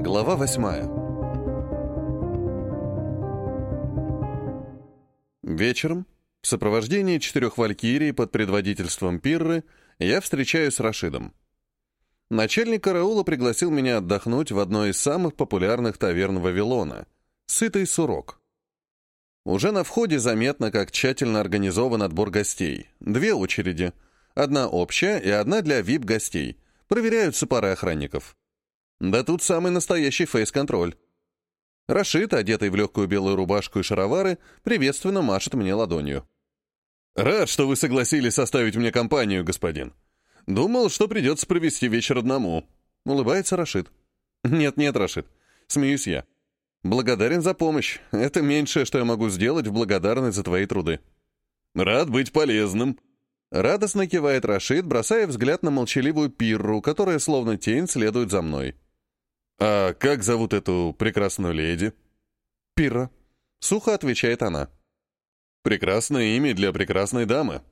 Глава восьмая. Вечером, в сопровождении четырех валькирий под предводительством Пирры, я встречаюсь с Рашидом. Начальник караула пригласил меня отдохнуть в одной из самых популярных таверн Вавилона — «Сытый сурок». Уже на входе заметно, как тщательно организован отбор гостей. Две очереди. Одна общая и одна для VIP-гостей. Проверяются пары охранников. Да тут самый настоящий фейс-контроль. Рашид, одетый в легкую белую рубашку и шаровары, приветственно машет мне ладонью. «Рад, что вы согласились составить мне компанию, господин. Думал, что придется провести вечер одному», — улыбается Рашид. «Нет-нет, Рашид», — смеюсь я. «Благодарен за помощь. Это меньшее, что я могу сделать в благодарность за твои труды». «Рад быть полезным», Радостно кивает Рашид, бросая взгляд на молчаливую пирру, которая словно тень следует за мной. «А как зовут эту прекрасную леди?» «Пирра», — сухо отвечает она. «Прекрасное имя для прекрасной дамы».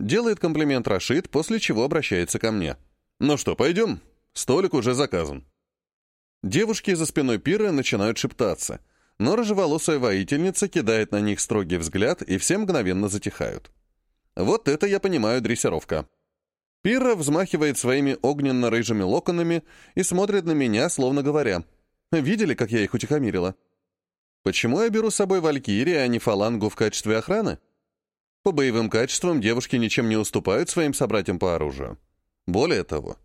Делает комплимент Рашид, после чего обращается ко мне. «Ну что, пойдем? Столик уже заказан». Девушки за спиной Пиры начинают шептаться, но рыжеволосая воительница кидает на них строгий взгляд, и все мгновенно затихают. Вот это я понимаю дрессировка. Пирра взмахивает своими огненно-рыжими локонами и смотрит на меня, словно говоря, «Видели, как я их утихомирила?» Почему я беру с собой Валькирии, а не фалангу в качестве охраны? По боевым качествам девушки ничем не уступают своим собратьям по оружию. Более того,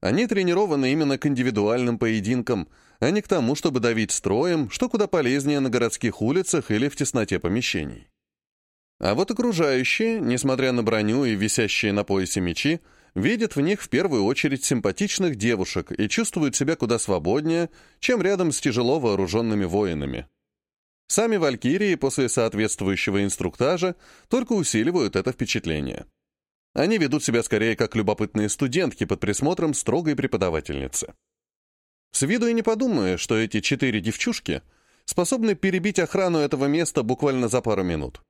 они тренированы именно к индивидуальным поединкам, а не к тому, чтобы давить строем, что куда полезнее на городских улицах или в тесноте помещений. А вот окружающие, несмотря на броню и висящие на поясе мечи, видят в них в первую очередь симпатичных девушек и чувствуют себя куда свободнее, чем рядом с тяжело вооруженными воинами. Сами валькирии после соответствующего инструктажа только усиливают это впечатление. Они ведут себя скорее как любопытные студентки под присмотром строгой преподавательницы. С виду и не подумаю, что эти четыре девчушки способны перебить охрану этого места буквально за пару минут.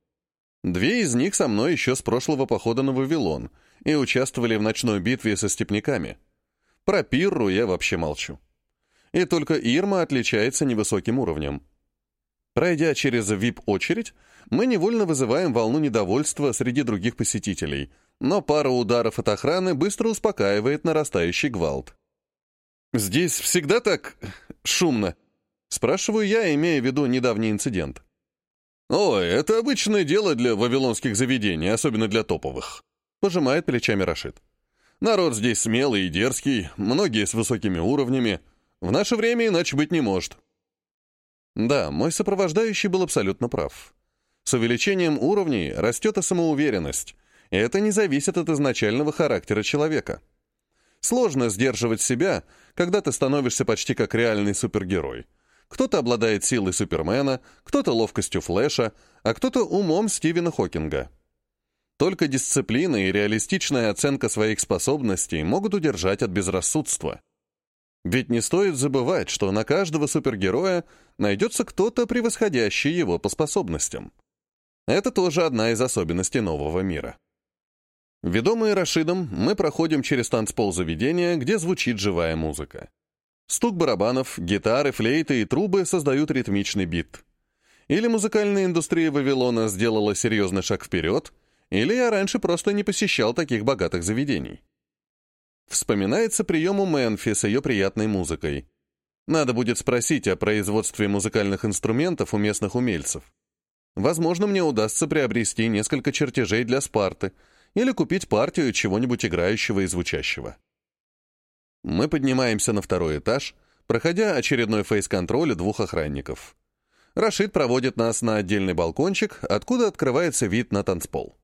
Две из них со мной еще с прошлого похода на Вавилон — и участвовали в ночной битве со степняками. Про Пирру я вообще молчу. И только Ирма отличается невысоким уровнем. Пройдя через VIP-очередь, мы невольно вызываем волну недовольства среди других посетителей, но пара ударов от охраны быстро успокаивает нарастающий гвалт. «Здесь всегда так шумно?» Спрашиваю я, имея в виду недавний инцидент. «Ой, это обычное дело для вавилонских заведений, особенно для топовых», Пожимает плечами Рашид. Народ здесь смелый и дерзкий, многие с высокими уровнями. В наше время иначе быть не может. Да, мой сопровождающий был абсолютно прав. С увеличением уровней растет и самоуверенность, и это не зависит от изначального характера человека. Сложно сдерживать себя, когда ты становишься почти как реальный супергерой. Кто-то обладает силой Супермена, кто-то ловкостью Флэша, а кто-то умом Стивена Хокинга. Только дисциплина и реалистичная оценка своих способностей могут удержать от безрассудства. Ведь не стоит забывать, что на каждого супергероя найдется кто-то, превосходящий его по способностям. Это тоже одна из особенностей нового мира. Ведомые Рашидом, мы проходим через танцпол заведения, где звучит живая музыка. Стук барабанов, гитары, флейты и трубы создают ритмичный бит. Или музыкальная индустрия Вавилона сделала серьезный шаг вперед — или я раньше просто не посещал таких богатых заведений. Вспоминается прием у Мэнфи с ее приятной музыкой. Надо будет спросить о производстве музыкальных инструментов у местных умельцев. Возможно, мне удастся приобрести несколько чертежей для Спарты или купить партию чего-нибудь играющего и звучащего. Мы поднимаемся на второй этаж, проходя очередной фейс-контроль двух охранников. Рашид проводит нас на отдельный балкончик, откуда открывается вид на танцпол.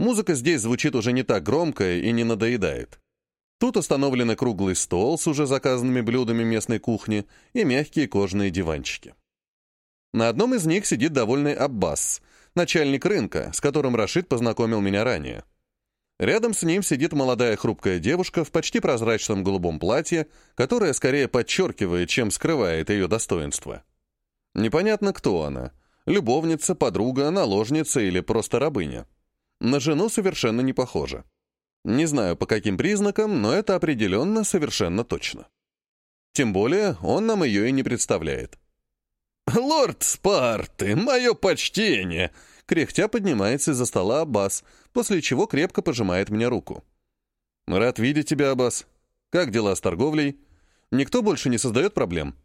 Музыка здесь звучит уже не так громко и не надоедает. Тут установлен круглый стол с уже заказанными блюдами местной кухни и мягкие кожаные диванчики. На одном из них сидит довольный Аббас, начальник рынка, с которым Рашид познакомил меня ранее. Рядом с ним сидит молодая хрупкая девушка в почти прозрачном голубом платье, которое скорее подчеркивает, чем скрывает ее достоинство. Непонятно, кто она — любовница, подруга, наложница или просто рабыня. На жену совершенно не похоже. Не знаю, по каким признакам, но это определенно совершенно точно. Тем более он нам ее и не представляет. «Лорд Спарты, мое почтение!» Кряхтя поднимается из-за стола Аббас, после чего крепко пожимает мне руку. «Рад видеть тебя, Аббас. Как дела с торговлей? Никто больше не создает проблем?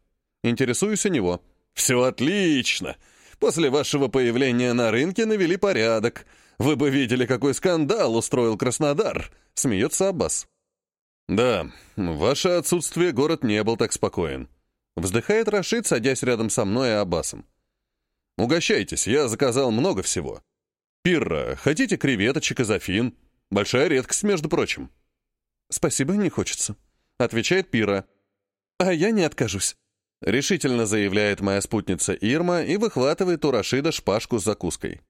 Интересуюсь у него». «Все отлично. После вашего появления на рынке навели порядок. Вы бы видели, какой скандал устроил Краснодар», — смеется Аббас. «Да, ваше отсутствие город не был так спокоен», Вздыхает Рашид, садясь рядом со мной и Аббасом. «Угощайтесь, я заказал много всего. Пирра, хотите креветочек и зафин? Большая редкость, между прочим». «Спасибо, не хочется», — отвечает Пирра. «А я не откажусь», — решительно заявляет моя спутница Ирма и выхватывает у Рашида шпажку с закуской.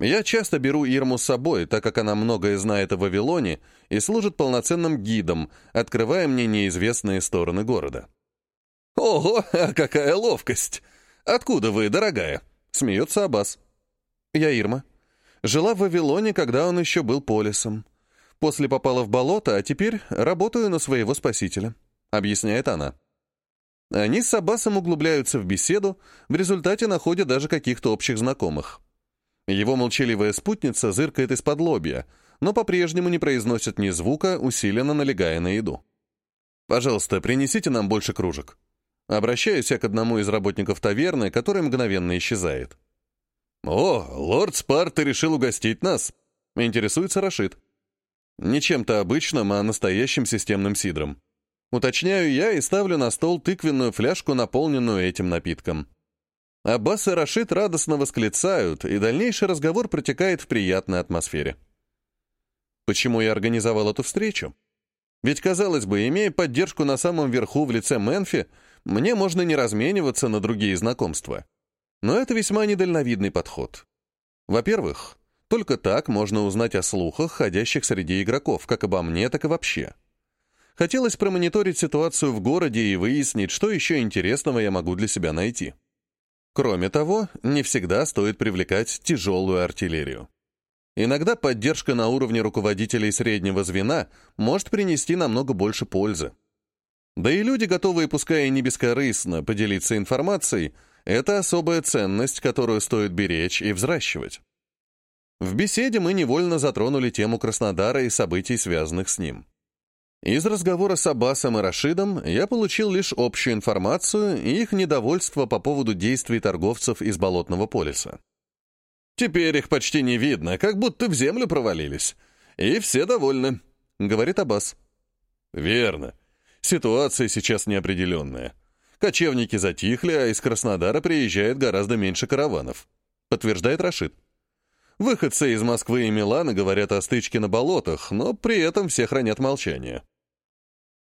Я часто беру Ирму с собой, так как она многое знает о Вавилоне и служит полноценным гидом, открывая мне неизвестные стороны города. «Ого, а какая ловкость! Откуда вы, дорогая?» — смеется Аббас. «Я Ирма. Жила в Вавилоне, когда он еще был полисом. После попала в болото, а теперь работаю на своего спасителя», — объясняет она. Они с Аббасом углубляются в беседу, в результате находят даже каких-то общих знакомых. Его молчаливая спутница зыркает из-под лобья, но по-прежнему не произносит ни звука, усиленно налегая на еду. «Пожалуйста, принесите нам больше кружек», Обращаюсь я к одному из работников таверны, который мгновенно исчезает. «О, лорд Спарта решил угостить нас!» — интересуется Рашид. «Не чем-то обычным, а настоящим системным сидром. Уточняю я и ставлю на стол тыквенную фляжку, наполненную этим напитком. Аббас и Рашид радостно восклицают, и дальнейший разговор протекает в приятной атмосфере. Почему я организовал эту встречу? Ведь, казалось бы, имея поддержку на самом верху в лице Мэнфи, мне можно не размениваться на другие знакомства. Но это весьма недальновидный подход. Во-первых, только так можно узнать о слухах, ходящих среди игроков, как обо мне, так и вообще. Хотелось промониторить ситуацию в городе и выяснить, что еще интересного я могу для себя найти. Кроме того, не всегда стоит привлекать тяжелую артиллерию. Иногда поддержка на уровне руководителей среднего звена может принести намного больше пользы. Да и люди, готовые, пускай и не бескорыстно, поделиться информацией, это особая ценность, которую стоит беречь и взращивать. В беседе мы невольно затронули тему Краснодара и событий, связанных с ним. Из разговора с Аббасом и Рашидом я получил лишь общую информацию и их недовольство по поводу действий торговцев из Болотного полиса. «Теперь их почти не видно, как будто в землю провалились. И все довольны», — говорит Аббас. «Верно. Ситуация сейчас неопределенная. Кочевники затихли, а из Краснодара приезжает гораздо меньше караванов», — подтверждает Рашид. Выходцы из Москвы и Милана говорят о стычке на болотах, но при этом все хранят молчание.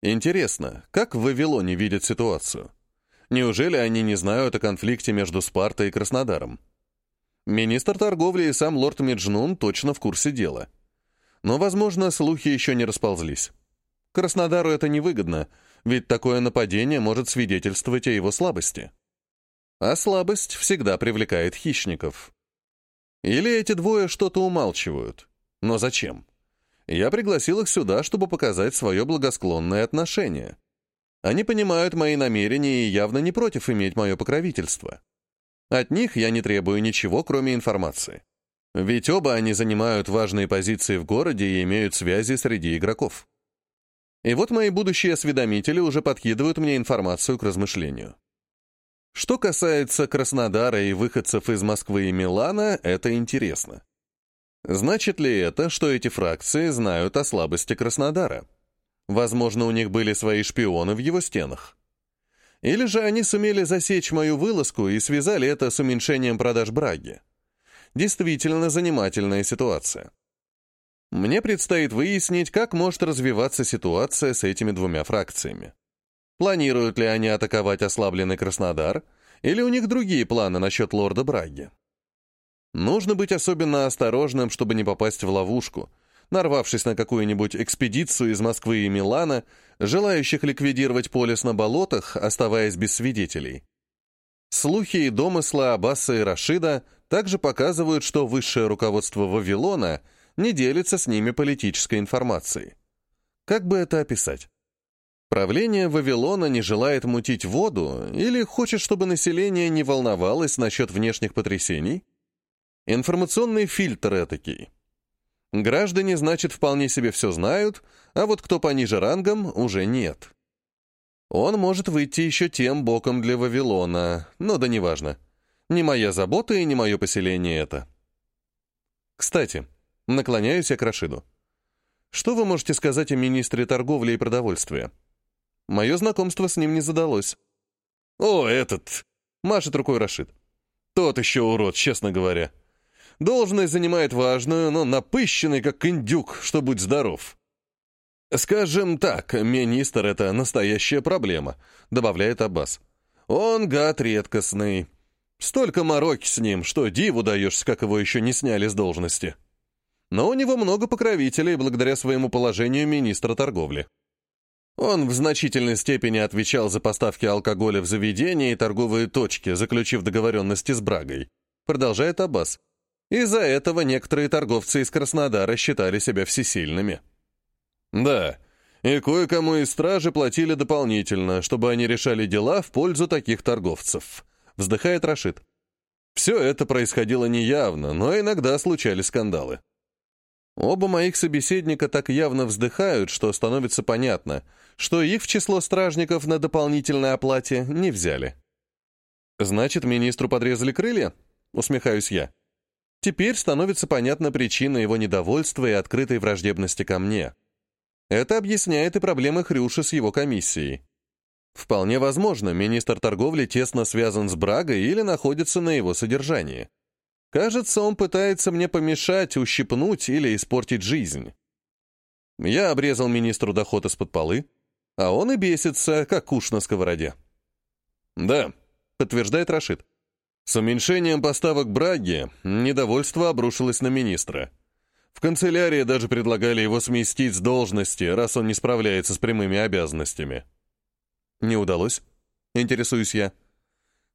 Интересно, как в Вавилоне видят ситуацию? Неужели они не знают о конфликте между Спартой и Краснодаром? Министр торговли и сам лорд Меджнун точно в курсе дела. Но, возможно, слухи еще не расползлись. Краснодару это невыгодно, ведь такое нападение может свидетельствовать о его слабости. А слабость всегда привлекает хищников. Или эти двое что-то умалчивают. Но зачем? Я пригласил их сюда, чтобы показать свое благосклонное отношение. Они понимают мои намерения и явно не против иметь мое покровительство. От них я не требую ничего, кроме информации. Ведь оба они занимают важные позиции в городе и имеют связи среди игроков. И вот мои будущие осведомители уже подкидывают мне информацию к размышлению. Что касается Краснодара и выходцев из Москвы и Милана, это интересно. Значит ли это, что эти фракции знают о слабости Краснодара? Возможно, у них были свои шпионы в его стенах. Или же они сумели засечь мою вылазку и связали это с уменьшением продаж браги? Действительно занимательная ситуация. Мне предстоит выяснить, как может развиваться ситуация с этими двумя фракциями. Планируют ли они атаковать ослабленный Краснодар, или у них другие планы насчет лорда Браги? Нужно быть особенно осторожным, чтобы не попасть в ловушку, нарвавшись на какую-нибудь экспедицию из Москвы и Милана, желающих ликвидировать полис на болотах, оставаясь без свидетелей. Слухи и домыслы Аббаса и Рашида также показывают, что высшее руководство Вавилона не делится с ними политической информацией. Как бы это описать? Правление Вавилона не желает мутить воду или хочет, чтобы население не волновалось насчет внешних потрясений? Информационный фильтр этакий. Граждане, значит, вполне себе все знают, а вот кто пониже рангом, уже нет. Он может выйти еще тем боком для Вавилона, но да неважно. Не моя забота и не мое поселение это. Кстати, наклоняюсь я к Рашиду. Что вы можете сказать о министре торговли и продовольствия? Мое знакомство с ним не задалось. «О, этот!» — машет рукой Рашид. «Тот еще урод, честно говоря. Должность занимает важную, но напыщенный, как индюк, что будь здоров». «Скажем так, министр — это настоящая проблема», — добавляет Аббас. «Он гад редкостный. Столько мороки с ним, что диву даешься, как его еще не сняли с должности. Но у него много покровителей благодаря своему положению министра торговли». Он в значительной степени отвечал за поставки алкоголя в заведения и торговые точки, заключив договоренности с Брагой. Продолжает Аббас. Из-за этого некоторые торговцы из Краснодара считали себя всесильными. Да, и кое-кому из стражи платили дополнительно, чтобы они решали дела в пользу таких торговцев. Вздыхает Рашид. Все это происходило неявно, но иногда случались скандалы. Оба моих собеседника так явно вздыхают, что становится понятно, что их в число стражников на дополнительной оплате не взяли. «Значит, министру подрезали крылья?» — усмехаюсь я. Теперь становится понятна причина его недовольства и открытой враждебности ко мне. Это объясняет и проблемы Хрюши с его комиссией. Вполне возможно, министр торговли тесно связан с Брагой или находится на его содержании. Кажется, он пытается мне помешать, ущипнуть или испортить жизнь. Я обрезал министру доход из-под полы, а он и бесится, как уж на сковороде. «Да», — подтверждает Рашид. С уменьшением поставок браги недовольство обрушилось на министра. В канцелярии даже предлагали его сместить с должности, раз он не справляется с прямыми обязанностями. «Не удалось?» — интересуюсь я.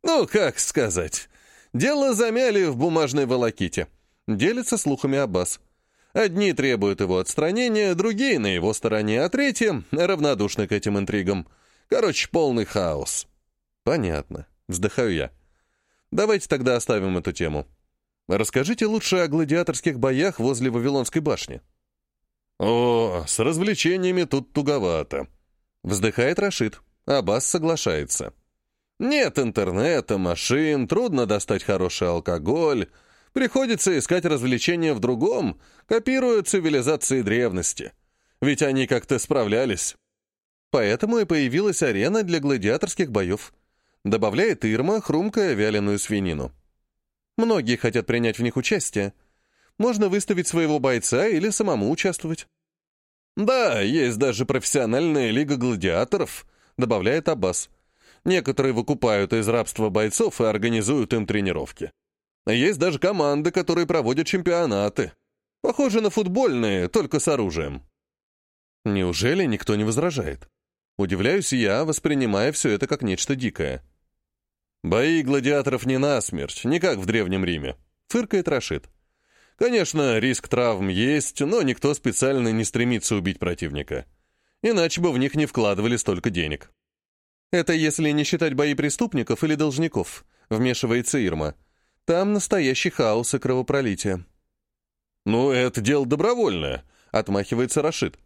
«Ну, как сказать. Дело замяли в бумажной волоките. Делится слухами Аббас. Одни требуют его отстранения, другие на его стороне, а третьи равнодушны к этим интригам. Короче, полный хаос. Понятно. Вздыхаю я. Давайте тогда оставим эту тему. Расскажите лучше о гладиаторских боях возле Вавилонской башни. О, с развлечениями тут туговато. Вздыхает Рашид. Аббас соглашается. Нет интернета, машин, трудно достать хороший алкоголь. Приходится искать развлечения в другом, копируя цивилизации древности. Ведь они как-то справлялись. Поэтому и появилась арена для гладиаторских боев. Добавляет Ирма, хрумкая вяленую свинину. Многие хотят принять в них участие. Можно выставить своего бойца или самому участвовать. «Да, есть даже профессиональная лига гладиаторов», — добавляет Аббас. Некоторые выкупают из рабства бойцов и организуют им тренировки. Есть даже команды, которые проводят чемпионаты. Похожи на футбольные, только с оружием. Неужели никто не возражает? Удивляюсь я, воспринимая все это как нечто дикое. Бои гладиаторов не насмерть, не как в Древнем Риме. Фыркает Рашид. Конечно, риск травм есть, но никто специально не стремится убить противника. Иначе бы в них не вкладывали столько денег. Это если не считать бои преступников или должников, вмешивается Ирма. Там настоящий хаос и кровопролитие. «Ну, это дело добровольное», — отмахивается Рашид.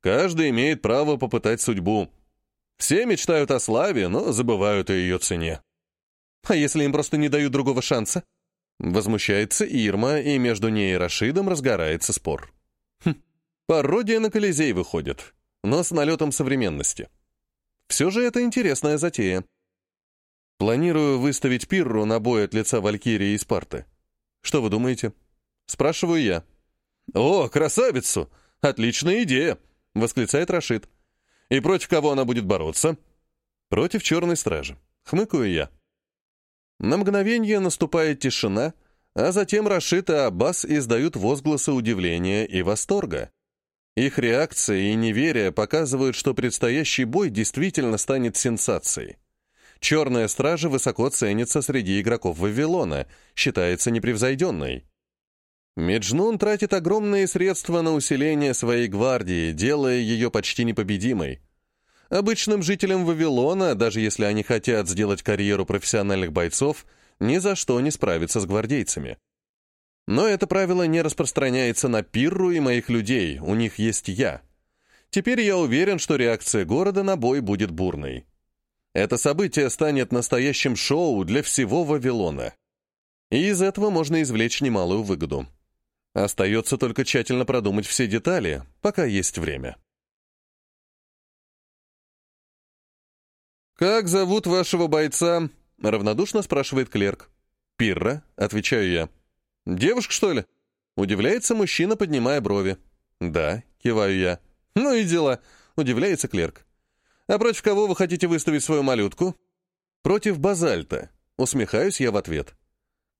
«Каждый имеет право попытать судьбу. Все мечтают о славе, но забывают о ее цене». «А если им просто не дают другого шанса?» Возмущается Ирма, и между ней и Рашидом разгорается спор. Хм, пародия на Колизей выходит, но с налетом современности. Все же это интересная затея. Планирую выставить Пирру на бой от лица Валькирии и Спарты. Что вы думаете? Спрашиваю я. «О, красавицу! Отличная идея!» — восклицает Рашид. «И против кого она будет бороться?» «Против черной стражи», — хмыкаю я. На мгновение наступает тишина, а затем Рашид и Аббас издают возгласы удивления и восторга. Их реакция и неверие показывают, что предстоящий бой действительно станет сенсацией. Черная стража высоко ценится среди игроков Вавилона, считается непревзойденной. Меджнун тратит огромные средства на усиление своей гвардии, делая ее почти непобедимой. Обычным жителям Вавилона, даже если они хотят сделать карьеру профессиональных бойцов, ни за что не справиться с гвардейцами. Но это правило не распространяется на Пирру и моих людей, у них есть я. Теперь я уверен, что реакция города на бой будет бурной. Это событие станет настоящим шоу для всего Вавилона. И из этого можно извлечь немалую выгоду. Остается только тщательно продумать все детали, пока есть время. «Как зовут вашего бойца?» — равнодушно спрашивает клерк. «Пирра», — отвечаю я. «Девушка, что ли?» — удивляется мужчина, поднимая брови. «Да», — киваю я. «Ну и дела», — удивляется клерк. «А против кого вы хотите выставить свою малютку?» «Против базальта», — усмехаюсь я в ответ.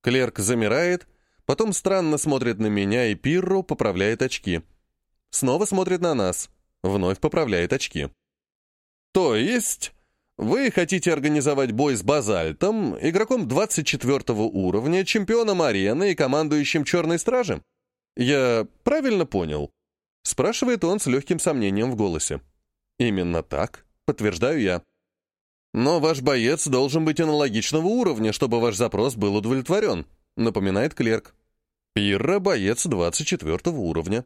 Клерк замирает, потом странно смотрит на меня, и Пирру поправляет очки. Снова смотрит на нас, вновь поправляет очки. «То есть...» Вы хотите организовать бой с Базальтом, игроком 24 уровня, чемпионом арены и командующим Черной Стражем? Я правильно понял? Спрашивает он с легким сомнением в голосе. Именно так, подтверждаю я. Но ваш боец должен быть аналогичного уровня, чтобы ваш запрос был удовлетворен, напоминает клерк. Пирра — боец 24 уровня.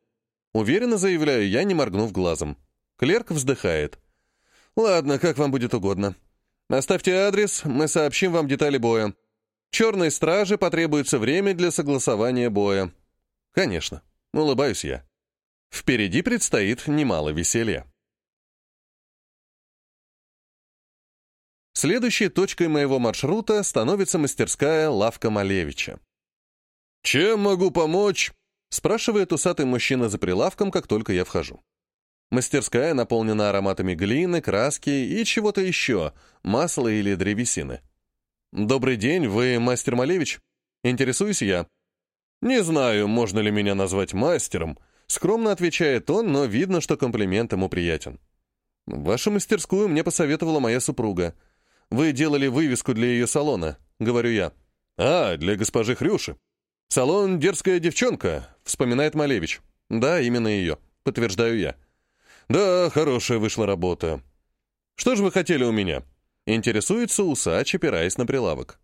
Уверенно заявляю я, не моргнув глазом. Клерк вздыхает. «Ладно, как вам будет угодно. Оставьте адрес, мы сообщим вам детали боя. Черной страже потребуется время для согласования боя». «Конечно», — улыбаюсь я. Впереди предстоит немало веселья. Следующей точкой моего маршрута становится мастерская лавка Малевича. «Чем могу помочь?» — спрашивает усатый мужчина за прилавком, как только я вхожу. Мастерская наполнена ароматами глины, краски и чего-то еще, масла или древесины. «Добрый день, вы мастер Малевич?» «Интересуюсь я». «Не знаю, можно ли меня назвать мастером», — скромно отвечает он, но видно, что комплимент ему приятен. «Вашу мастерскую мне посоветовала моя супруга. Вы делали вывеску для ее салона», — говорю я. «А, для госпожи Хрюши». «Салон «Дерзкая девчонка», — вспоминает Малевич. «Да, именно ее», — подтверждаю я. «Да, хорошая вышла работа. Что же вы хотели у меня?» Интересуется усач, опираясь на прилавок.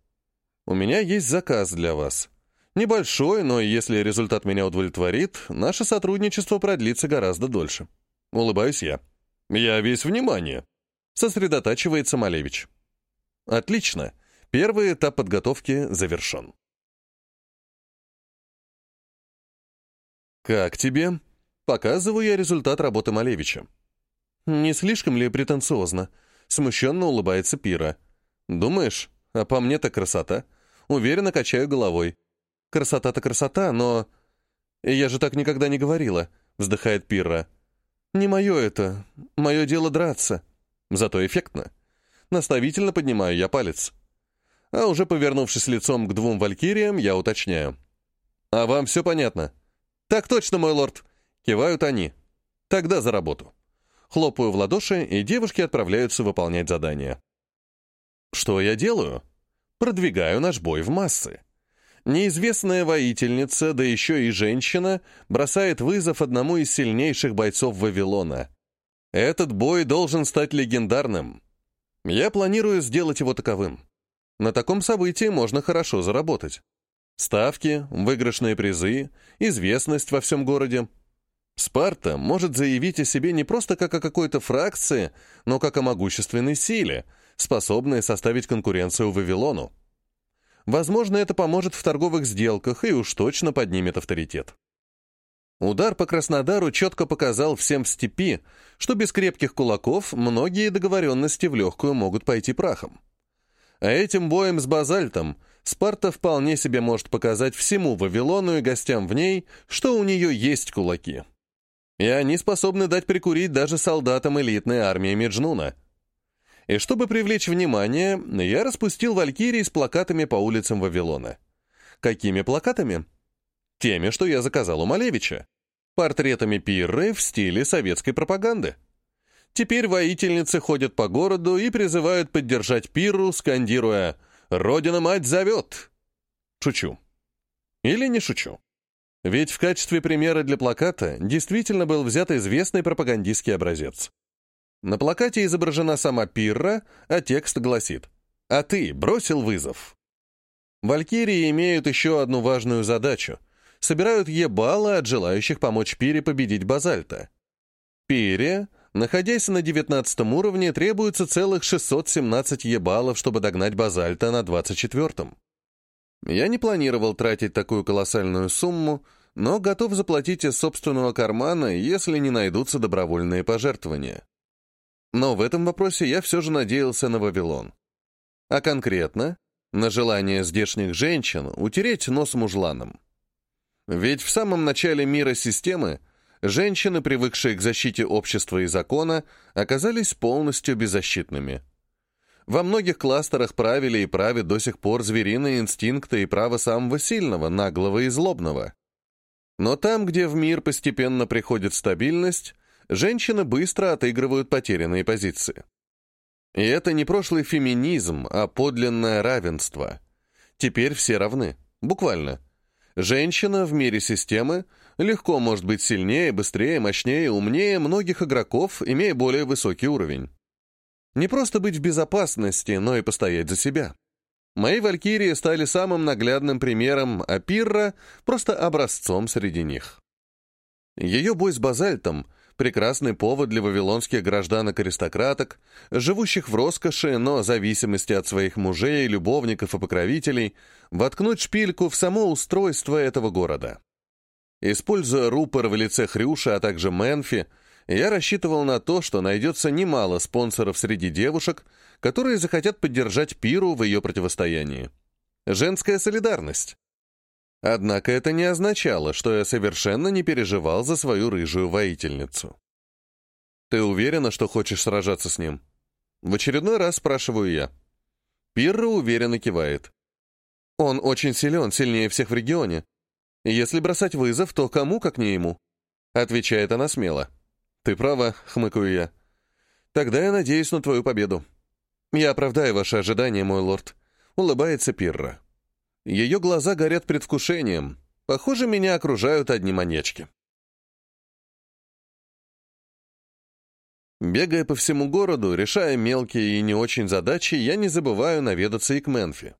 «У меня есть заказ для вас. Небольшой, но если результат меня удовлетворит, наше сотрудничество продлится гораздо дольше». Улыбаюсь я. «Я весь внимание», — сосредотачивается Малевич. «Отлично. Первый этап подготовки завершен». «Как тебе?» Показываю я результат работы Малевича. Не слишком ли претенциозно? Смущенно улыбается Пира. Думаешь? А по мне-то красота. Уверенно качаю головой. Красота-то красота, но... Я же так никогда не говорила, вздыхает Пирра. Не мое это. Мое дело драться. Зато эффектно. Наставительно поднимаю я палец. А уже повернувшись лицом к двум валькириям, я уточняю. «А вам все понятно?» «Так точно, мой лорд!» Кивают они. Тогда за работу. Хлопаю в ладоши, и девушки отправляются выполнять задание. Что я делаю? Продвигаю наш бой в массы. Неизвестная воительница, да еще и женщина, бросает вызов одному из сильнейших бойцов Вавилона. Этот бой должен стать легендарным. Я планирую сделать его таковым. На таком событии можно хорошо заработать. Ставки, выигрышные призы, известность во всем городе — Спарта может заявить о себе не просто как о какой-то фракции, но как о могущественной силе, способной составить конкуренцию Вавилону. Возможно, это поможет в торговых сделках и уж точно поднимет авторитет. Удар по Краснодару четко показал всем в степи, что без крепких кулаков многие договоренности в легкую могут пойти прахом. А этим боем с базальтом Спарта вполне себе может показать всему Вавилону и гостям в ней, что у нее есть кулаки и они способны дать прикурить даже солдатам элитной армии Меджнуна. И чтобы привлечь внимание, я распустил валькирий с плакатами по улицам Вавилона. Какими плакатами? Теми, что я заказал у Малевича. Портретами пирры в стиле советской пропаганды. Теперь воительницы ходят по городу и призывают поддержать пирру, скандируя «Родина-мать зовет!» Шучу. Или не шучу. Ведь в качестве примера для плаката действительно был взят известный пропагандистский образец. На плакате изображена сама Пирра, а текст гласит «А ты бросил вызов». Валькирии имеют еще одну важную задачу — собирают ебало от желающих помочь Пире победить Базальта. Пире, находясь на 19 уровне, требуется целых 617 ебалов, чтобы догнать Базальта на 24-м. Я не планировал тратить такую колоссальную сумму, но готов заплатить из собственного кармана, если не найдутся добровольные пожертвования. Но в этом вопросе я все же надеялся на Вавилон. А конкретно, на желание здешних женщин утереть нос мужланам. Ведь в самом начале мира системы женщины, привыкшие к защите общества и закона, оказались полностью беззащитными. Во многих кластерах правили и правят до сих пор звериные инстинкты и право самого сильного, наглого и злобного. Но там, где в мир постепенно приходит стабильность, женщины быстро отыгрывают потерянные позиции. И это не прошлый феминизм, а подлинное равенство. Теперь все равны. Буквально. Женщина в мире системы легко может быть сильнее, быстрее, мощнее, умнее многих игроков, имея более высокий уровень. Не просто быть в безопасности, но и постоять за себя. Мои валькирии стали самым наглядным примером, а Пирра — просто образцом среди них. Ее бой с базальтом — прекрасный повод для вавилонских гражданок-аристократок, живущих в роскоши, но зависимости от своих мужей, любовников и покровителей, воткнуть шпильку в само устройство этого города. Используя рупор в лице Хрюша, а также Менфи, я рассчитывал на то, что найдется немало спонсоров среди девушек, которые захотят поддержать Пиру в ее противостоянии. Женская солидарность. Однако это не означало, что я совершенно не переживал за свою рыжую воительницу. «Ты уверена, что хочешь сражаться с ним?» В очередной раз спрашиваю я. Пирра уверенно кивает. «Он очень силен, сильнее всех в регионе. Если бросать вызов, то кому, как не ему?» Отвечает она смело. «Ты права», — хмыкаю я. «Тогда я надеюсь на твою победу». «Я оправдаю ваши ожидания, мой лорд», — улыбается Пирра. Ее глаза горят предвкушением. Похоже, меня окружают одни маньячки. Бегая по всему городу, решая мелкие и не очень задачи, я не забываю наведаться и к Менфи.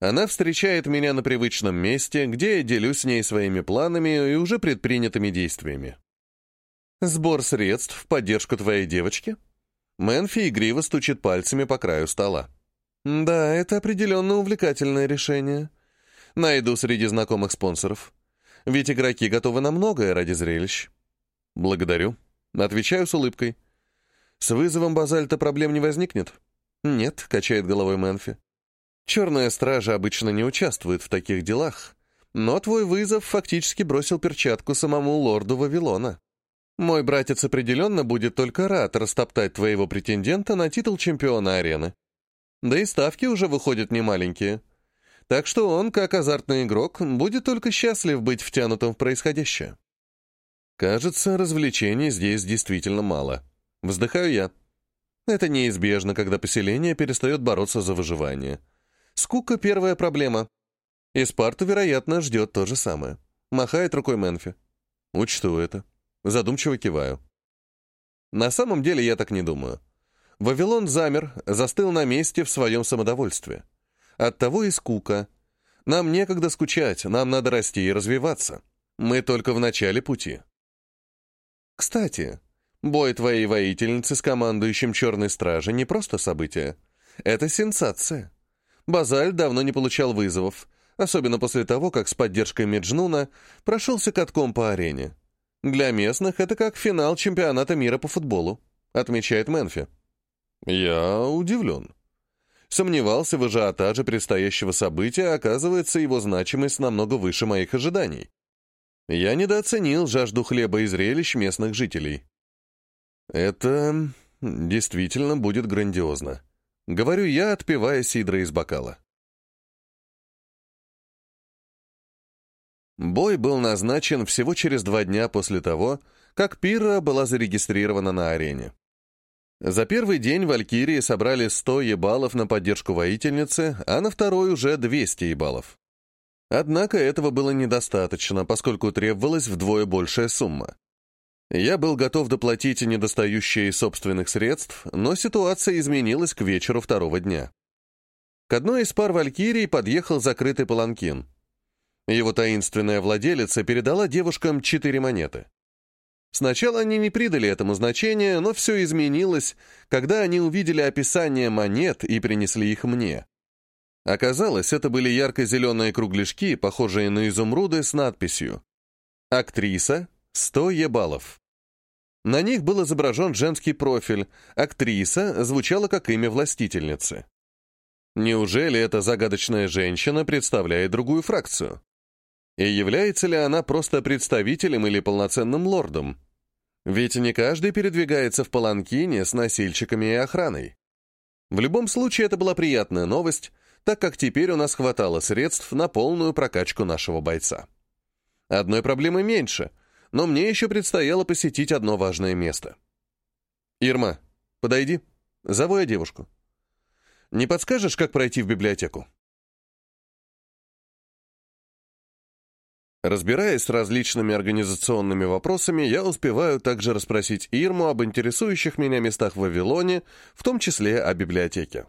Она встречает меня на привычном месте, где я делюсь с ней своими планами и уже предпринятыми действиями. «Сбор средств в поддержку твоей девочки?» Мэнфи игриво стучит пальцами по краю стола. Да, это определенно увлекательное решение. Найду среди знакомых спонсоров. Ведь игроки готовы на многое ради зрелищ. Благодарю. Отвечаю с улыбкой. С вызовом базальта проблем не возникнет? Нет, качает головой Мэнфи. Черная стража обычно не участвует в таких делах, но твой вызов фактически бросил перчатку самому лорду Вавилона. Мой братец определенно будет только рад растоптать твоего претендента на титул чемпиона арены. Да и ставки уже выходят немаленькие. Так что он, как азартный игрок, будет только счастлив быть втянутым в происходящее. Кажется, развлечений здесь действительно мало. Вздыхаю я. Это неизбежно, когда поселение перестает бороться за выживание. Скука — первая проблема. И Спарту, вероятно, ждет то же самое. Махает рукой Менфи. Учту это. Задумчиво киваю. На самом деле я так не думаю. Вавилон замер, застыл на месте в своем самодовольстве. Оттого и скука. Нам некогда скучать, нам надо расти и развиваться. Мы только в начале пути. Кстати, бой твоей воительницы с командующим Черной Стражи не просто событие. Это сенсация. Базаль давно не получал вызовов, особенно после того, как с поддержкой Меджнуна прошелся катком по арене. Для местных это как финал чемпионата мира по футболу, отмечает Мэнфи. Я удивлен. Сомневался в ажиотаже предстоящего события, оказывается, его значимость намного выше моих ожиданий. Я недооценил жажду хлеба и зрелищ местных жителей. Это действительно будет грандиозно. Говорю я, отпивая сидра из бокала. Бой был назначен всего через два дня после того, как Пира была зарегистрирована на арене. За первый день Валькирии собрали 100 ебалов на поддержку воительницы, а на второй уже 200 ебалов. Однако этого было недостаточно, поскольку требовалась вдвое большая сумма. Я был готов доплатить недостающие собственных средств, но ситуация изменилась к вечеру второго дня. К одной из пар валькирий подъехал закрытый паланкин. Его таинственная владелица передала девушкам четыре монеты. Сначала они не придали этому значения, но все изменилось, когда они увидели описание монет и принесли их мне. Оказалось, это были ярко-зеленые кругляшки, похожие на изумруды, с надписью «Актриса, 100 ебалов». На них был изображен женский профиль, актриса звучала как имя властительницы. Неужели эта загадочная женщина представляет другую фракцию? И является ли она просто представителем или полноценным лордом? Ведь не каждый передвигается в паланкине с носильщиками и охраной. В любом случае, это была приятная новость, так как теперь у нас хватало средств на полную прокачку нашего бойца. Одной проблемы меньше, но мне еще предстояло посетить одно важное место. «Ирма, подойди. Зову я девушку. Не подскажешь, как пройти в библиотеку?» Разбираясь с различными организационными вопросами, я успеваю также расспросить Ирму об интересующих меня местах в Вавилоне, в том числе о библиотеке.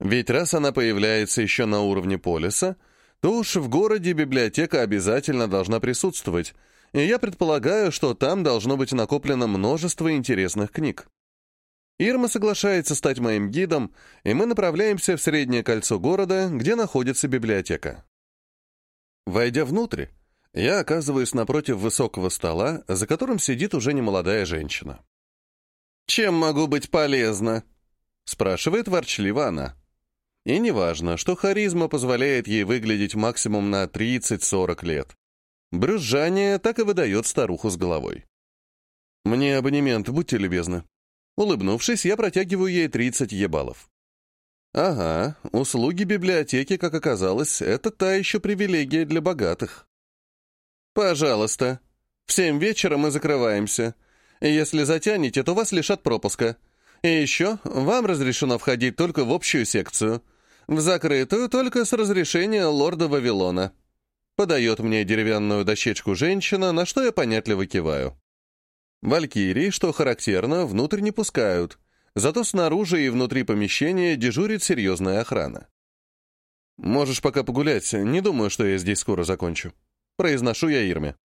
Ведь раз она появляется еще на уровне полиса, то уж в городе библиотека обязательно должна присутствовать, и я предполагаю, что там должно быть накоплено множество интересных книг. Ирма соглашается стать моим гидом, и мы направляемся в среднее кольцо города, где находится библиотека. Войдя внутрь, я оказываюсь напротив высокого стола, за которым сидит уже немолодая женщина. «Чем могу быть полезна?» — спрашивает ворчливо она. И неважно, что харизма позволяет ей выглядеть максимум на 30-40 лет. Брюзжание так и выдает старуху с головой. «Мне абонемент, будьте любезны». Улыбнувшись, я протягиваю ей 30 ебалов. Ага, услуги библиотеки, как оказалось, это та еще привилегия для богатых. Пожалуйста. В семь вечера мы закрываемся. Если затянете, то вас лишат пропуска. И еще вам разрешено входить только в общую секцию — в закрытую только с разрешения лорда Вавилона. Подает мне деревянную дощечку женщина, на что я понятливо киваю. Валькирии, что характерно, внутрь не пускают, зато снаружи и внутри помещения дежурит серьезная охрана. «Можешь пока погулять, не думаю, что я здесь скоро закончу», — произношу я Ирме.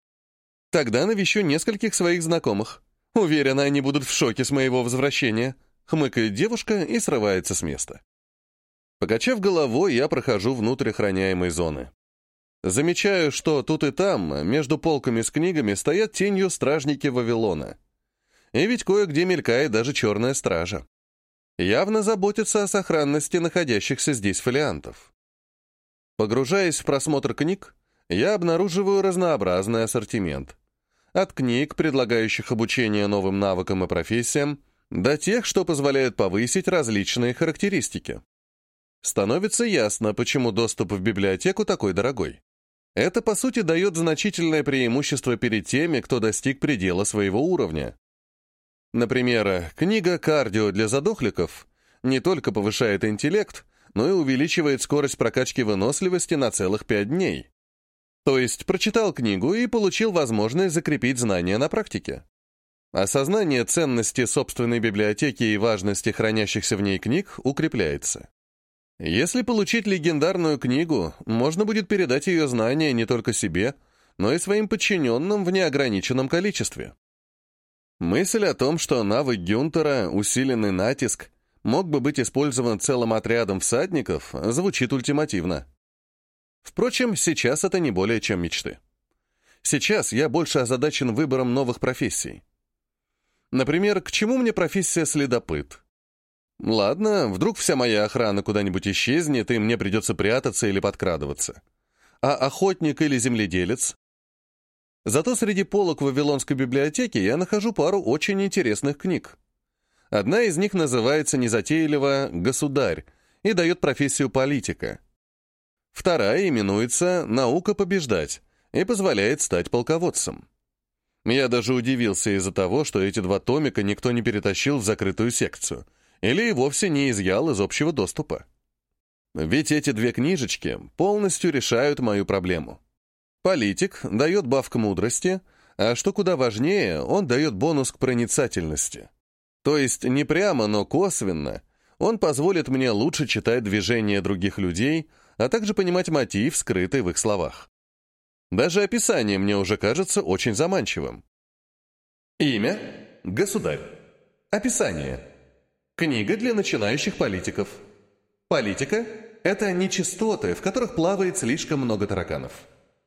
«Тогда навещу нескольких своих знакомых. Уверена, они будут в шоке с моего возвращения», — хмыкает девушка и срывается с места. Покачав головой, я прохожу внутрь охраняемой зоны. Замечаю, что тут и там, между полками с книгами, стоят тенью стражники Вавилона. И ведь кое-где мелькает даже черная стража. Явно заботится о сохранности находящихся здесь фолиантов. Погружаясь в просмотр книг, я обнаруживаю разнообразный ассортимент. От книг, предлагающих обучение новым навыкам и профессиям, до тех, что позволяют повысить различные характеристики. Становится ясно, почему доступ в библиотеку такой дорогой. Это, по сути, дает значительное преимущество перед теми, кто достиг предела своего уровня. Например, книга «Кардио для задохликов» не только повышает интеллект, но и увеличивает скорость прокачки выносливости на целых пять дней. То есть прочитал книгу и получил возможность закрепить знания на практике. Осознание ценности собственной библиотеки и важности хранящихся в ней книг укрепляется. Если получить легендарную книгу, можно будет передать ее знания не только себе, но и своим подчиненным в неограниченном количестве. Мысль о том, что навык Гюнтера, усиленный натиск, мог бы быть использован целым отрядом всадников, звучит ультимативно. Впрочем, сейчас это не более чем мечты. Сейчас я больше озадачен выбором новых профессий. Например, к чему мне профессия следопыт? Ладно, вдруг вся моя охрана куда-нибудь исчезнет, и мне придется прятаться или подкрадываться. А охотник или земледелец? Зато среди полок Вавилонской библиотеки я нахожу пару очень интересных книг. Одна из них называется незатейливо «Государь» и дает профессию политика. Вторая именуется «Наука побеждать» и позволяет стать полководцем. Я даже удивился из-за того, что эти два томика никто не перетащил в закрытую секцию — или и вовсе не изъял из общего доступа. Ведь эти две книжечки полностью решают мою проблему. Политик дает баф к мудрости, А что куда важнее, он дает бонус к проницательности. То есть не прямо, но косвенно он позволит мне лучше читать движения других людей, а также понимать мотив, скрытый в их словах. Даже описание мне уже кажется очень заманчивым. Имя – Государь. Описание. Книга для начинающих политиков. Политика – это нечистоты, в которых плавает слишком много тараканов.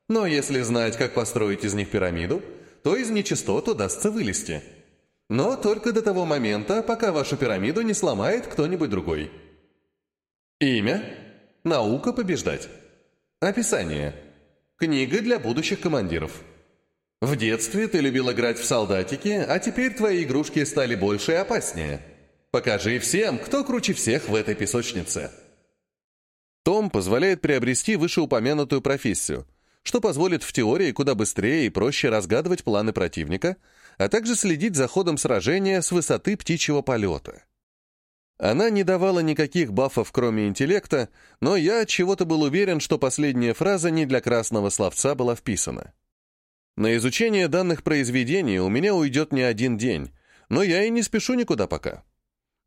Но если знать, как построить из них пирамиду, то из нечистот удастся вылезти. Но только до того момента, пока вашу пирамиду не сломает кто-нибудь другой. Имя – Наука побеждать. Описание. Книга для будущих командиров. В детстве ты любил играть в солдатики, а теперь твои игрушки стали больше и опаснее. Покажи всем, кто круче всех в этой песочнице. Том позволяет приобрести вышеупомянутую профессию, что позволит в теории куда быстрее и проще разгадывать планы противника, а также следить за ходом сражения с высоты птичьего полета. Она не давала никаких бафов, кроме интеллекта, но я чего-то был уверен, что последняя фраза не для красного словца была вписана. На изучение данных произведений у меня уйдет не один день, но я и не спешу никуда пока.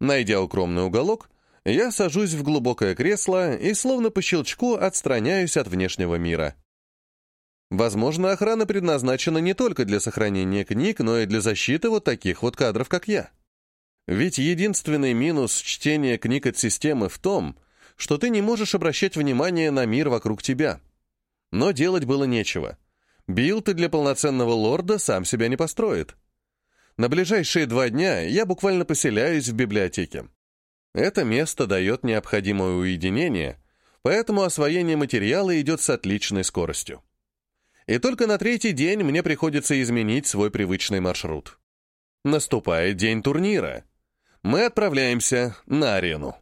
Найдя укромный уголок, я сажусь в глубокое кресло и словно по щелчку отстраняюсь от внешнего мира. Возможно, охрана предназначена не только для сохранения книг, но и для защиты вот таких вот кадров, как я. Ведь единственный минус чтения книг от системы в том, что ты не можешь обращать внимание на мир вокруг тебя. Но делать было нечего. Билд для полноценного лорда сам себя не построит. На ближайшие два дня я буквально поселяюсь в библиотеке. Это место дает необходимое уединение, поэтому освоение материала идет с отличной скоростью. И только на третий день мне приходится изменить свой привычный маршрут. Наступает день турнира. Мы отправляемся на арену.